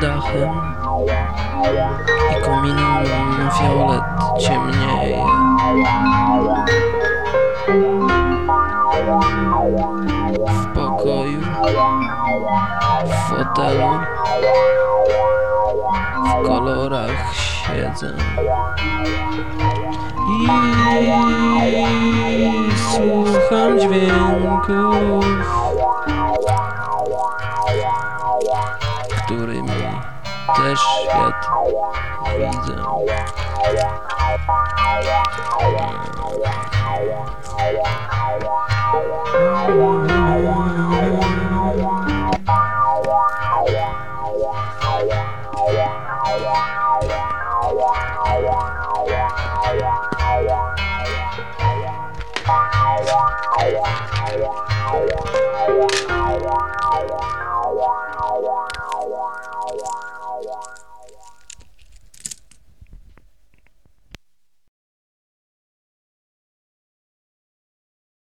dachem i kominem fiolet ciemnieje. W pokoju, w fotelu, w kolorach siedzę i słucham dźwięków, którymi też świat widzę. Yeah.